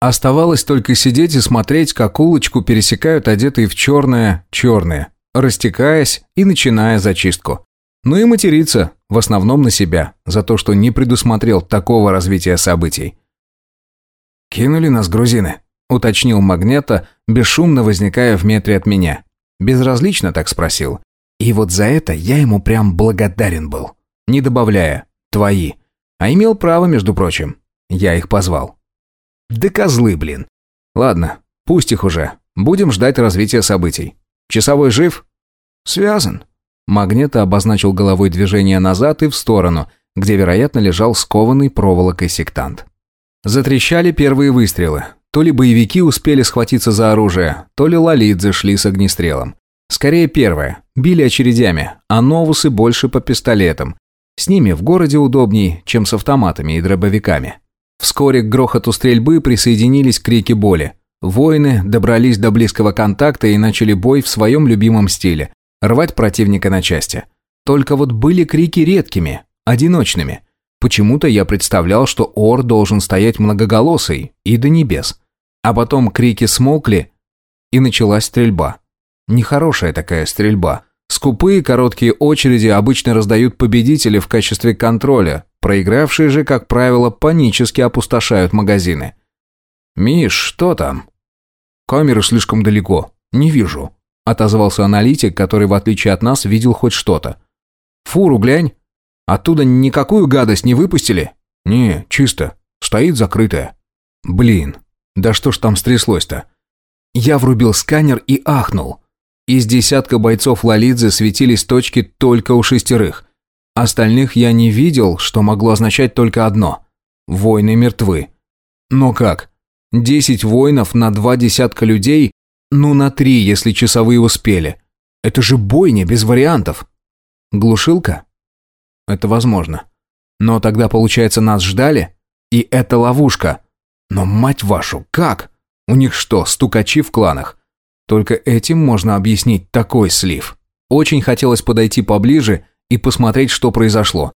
Оставалось только сидеть и смотреть, как улочку пересекают одетые в черное черные, растекаясь и начиная зачистку. Ну и материться, в основном на себя, за то, что не предусмотрел такого развития событий. «Кинули нас грузины», – уточнил Магнета, бесшумно возникая в метре от меня. Безразлично так спросил. И вот за это я ему прям благодарен был. Не добавляя «твои». А имел право, между прочим. Я их позвал. Да козлы, блин. Ладно, пусть их уже. Будем ждать развития событий. Часовой жив? Связан. Магнета обозначил головой движение назад и в сторону, где, вероятно, лежал скованный проволокой сектант. Затрещали первые выстрелы. То ли боевики успели схватиться за оружие, то ли лолидзы шли с огнестрелом. Скорее первое. Били очередями, а новусы больше по пистолетам. С ними в городе удобней, чем с автоматами и дробовиками. Вскоре к грохоту стрельбы присоединились крики боли. Воины добрались до близкого контакта и начали бой в своем любимом стиле – рвать противника на части. Только вот были крики редкими, одиночными. Почему-то я представлял, что Ор должен стоять многоголосый и до небес. А потом крики смолкли, и началась стрельба. Нехорошая такая стрельба. Скупые короткие очереди обычно раздают победители в качестве контроля, проигравшие же, как правило, панически опустошают магазины. «Миш, что там?» «Камеры слишком далеко. Не вижу», – отозвался аналитик, который, в отличие от нас, видел хоть что-то. «Фуру глянь. Оттуда никакую гадость не выпустили?» «Не, чисто. Стоит закрытая». «Блин, да что ж там стряслось-то?» Я врубил сканер и ахнул. Из десятка бойцов Лолидзе светились точки только у шестерых. Остальных я не видел, что могло означать только одно. Воины мертвы. Но как? Десять воинов на два десятка людей? Ну, на три, если часовые успели. Это же бойня, без вариантов. Глушилка? Это возможно. Но тогда, получается, нас ждали? И это ловушка. Но, мать вашу, как? У них что, стукачи в кланах? Только этим можно объяснить такой слив. Очень хотелось подойти поближе и посмотреть, что произошло.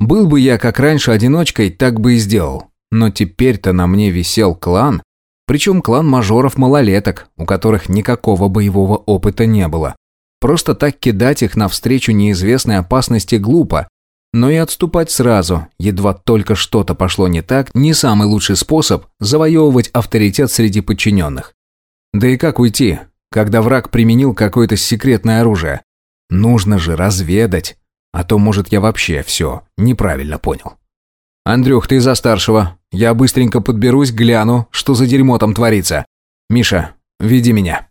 Был бы я, как раньше, одиночкой, так бы и сделал. Но теперь-то на мне висел клан, причем клан мажоров-малолеток, у которых никакого боевого опыта не было. Просто так кидать их навстречу неизвестной опасности глупо, но и отступать сразу, едва только что-то пошло не так, не самый лучший способ завоевывать авторитет среди подчиненных. Да и как уйти? когда враг применил какое-то секретное оружие. Нужно же разведать, а то, может, я вообще все неправильно понял. «Андрюх, ты за старшего. Я быстренько подберусь, гляну, что за дерьмо там творится. Миша, веди меня».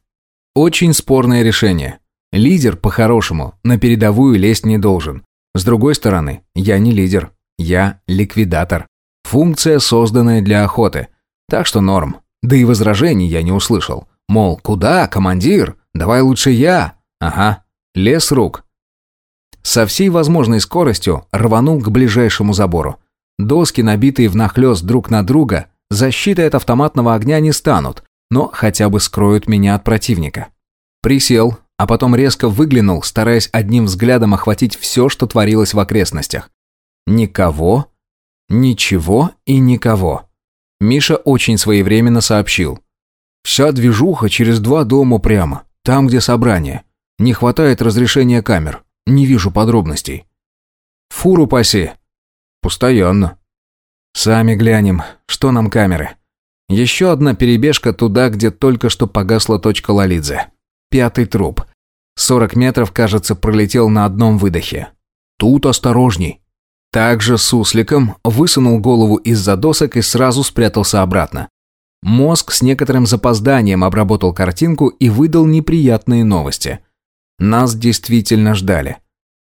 Очень спорное решение. Лидер, по-хорошему, на передовую лезть не должен. С другой стороны, я не лидер, я ликвидатор. Функция, созданная для охоты. Так что норм. Да и возражений я не услышал. Мол, куда, командир? Давай лучше я. Ага, лес рук. Со всей возможной скоростью рванул к ближайшему забору. Доски, набитые внахлёст друг на друга, защитой от автоматного огня не станут, но хотя бы скроют меня от противника. Присел, а потом резко выглянул, стараясь одним взглядом охватить все, что творилось в окрестностях. Никого, ничего и никого. Миша очень своевременно сообщил. Вся движуха через два дома прямо, там, где собрание. Не хватает разрешения камер. Не вижу подробностей. Фуру паси. Постоянно. Сами глянем, что нам камеры. Еще одна перебежка туда, где только что погасла точка Лолидзе. Пятый труп. Сорок метров, кажется, пролетел на одном выдохе. Тут осторожней. Также сусликом высунул голову из-за досок и сразу спрятался обратно. Мозг с некоторым запозданием обработал картинку и выдал неприятные новости. Нас действительно ждали.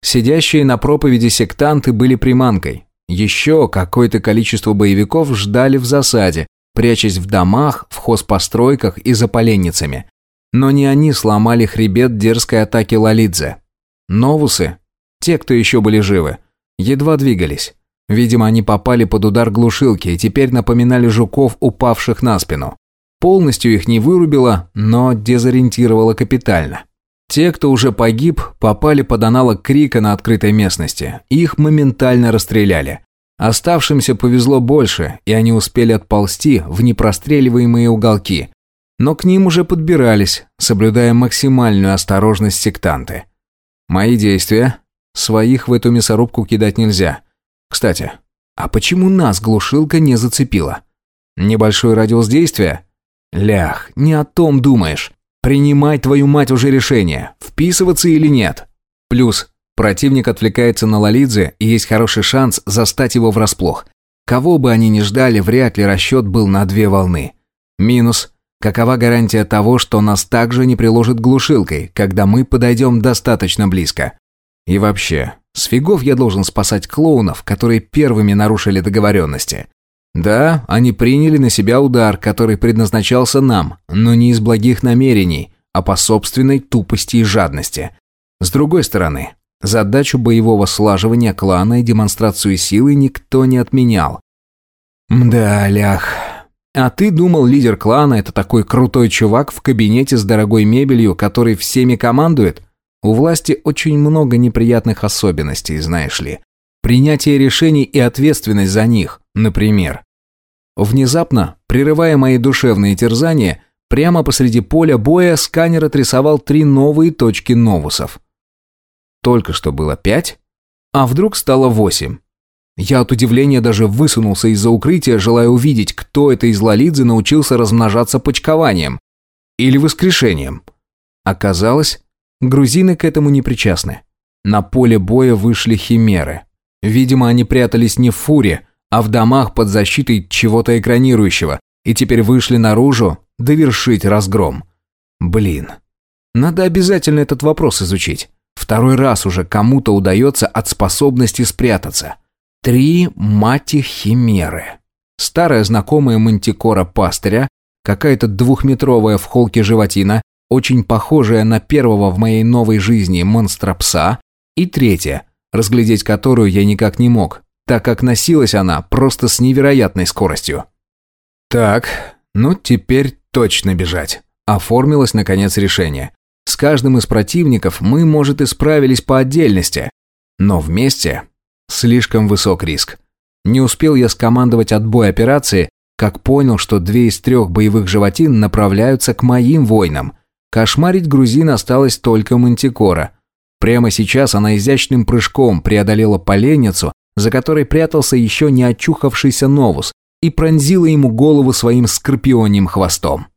Сидящие на проповеди сектанты были приманкой. Еще какое-то количество боевиков ждали в засаде, прячась в домах, в хозпостройках и за поленницами. Но не они сломали хребет дерзкой атаки Лолидзе. Новусы, те, кто еще были живы, едва двигались. Видимо, они попали под удар глушилки и теперь напоминали жуков, упавших на спину. Полностью их не вырубило, но дезориентировало капитально. Те, кто уже погиб, попали под аналог крика на открытой местности. Их моментально расстреляли. Оставшимся повезло больше, и они успели отползти в непростреливаемые уголки. Но к ним уже подбирались, соблюдая максимальную осторожность сектанты. Мои действия? Своих в эту мясорубку кидать нельзя. Кстати, а почему нас глушилка не зацепила? Небольшой радиус действия? Лях, не о том думаешь. Принимай твою мать уже решение, вписываться или нет. Плюс, противник отвлекается на Лолидзе, и есть хороший шанс застать его врасплох. Кого бы они ни ждали, вряд ли расчет был на две волны. Минус. Какова гарантия того, что нас также не приложит глушилкой, когда мы подойдем достаточно близко? И вообще, с фигов я должен спасать клоунов, которые первыми нарушили договоренности. Да, они приняли на себя удар, который предназначался нам, но не из благих намерений, а по собственной тупости и жадности. С другой стороны, задачу боевого слаживания клана и демонстрацию силы никто не отменял. Мда, лях. А ты думал, лидер клана – это такой крутой чувак в кабинете с дорогой мебелью, который всеми командует? У власти очень много неприятных особенностей, знаешь ли. Принятие решений и ответственность за них, например. Внезапно, прерывая мои душевные терзания, прямо посреди поля боя сканер отрисовал три новые точки новусов. Только что было пять, а вдруг стало восемь. Я от удивления даже высунулся из-за укрытия, желая увидеть, кто это из Лолидзе научился размножаться почкованием. Или воскрешением. Оказалось, грузины к этому не причастны. На поле боя вышли химеры. Видимо, они прятались не в фуре, а в домах под защитой чего-то экранирующего, и теперь вышли наружу довершить разгром. Блин, надо обязательно этот вопрос изучить. Второй раз уже кому-то удается от способности спрятаться. Три мати химеры. Старая знакомая мантикора пастыря, какая-то двухметровая в холке животина, очень похожая на первого в моей новой жизни монстра-пса, и третья, разглядеть которую я никак не мог, так как носилась она просто с невероятной скоростью. Так, ну теперь точно бежать. Оформилось, наконец, решение. С каждым из противников мы, может, и справились по отдельности, но вместе слишком высок риск. Не успел я скомандовать отбой операции, как понял, что две из трех боевых животин направляются к моим воинам. Кошмарить грузин осталось только Мантикора. Прямо сейчас она изящным прыжком преодолела поленницу за которой прятался еще не очухавшийся Новус, и пронзила ему голову своим скорпионьим хвостом.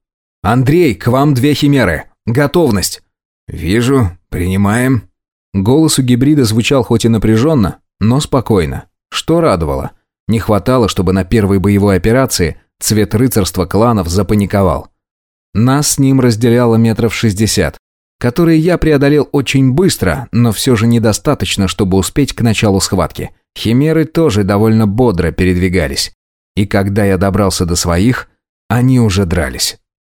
«Андрей, к вам две химеры. Готовность!» «Вижу. Принимаем». Голос у гибрида звучал хоть и напряженно, но спокойно. Что радовало. Не хватало, чтобы на первой боевой операции цвет рыцарства кланов запаниковал. Нас с ним разделяло метров шестьдесят, которые я преодолел очень быстро, но все же недостаточно, чтобы успеть к началу схватки. Химеры тоже довольно бодро передвигались. И когда я добрался до своих, они уже дрались.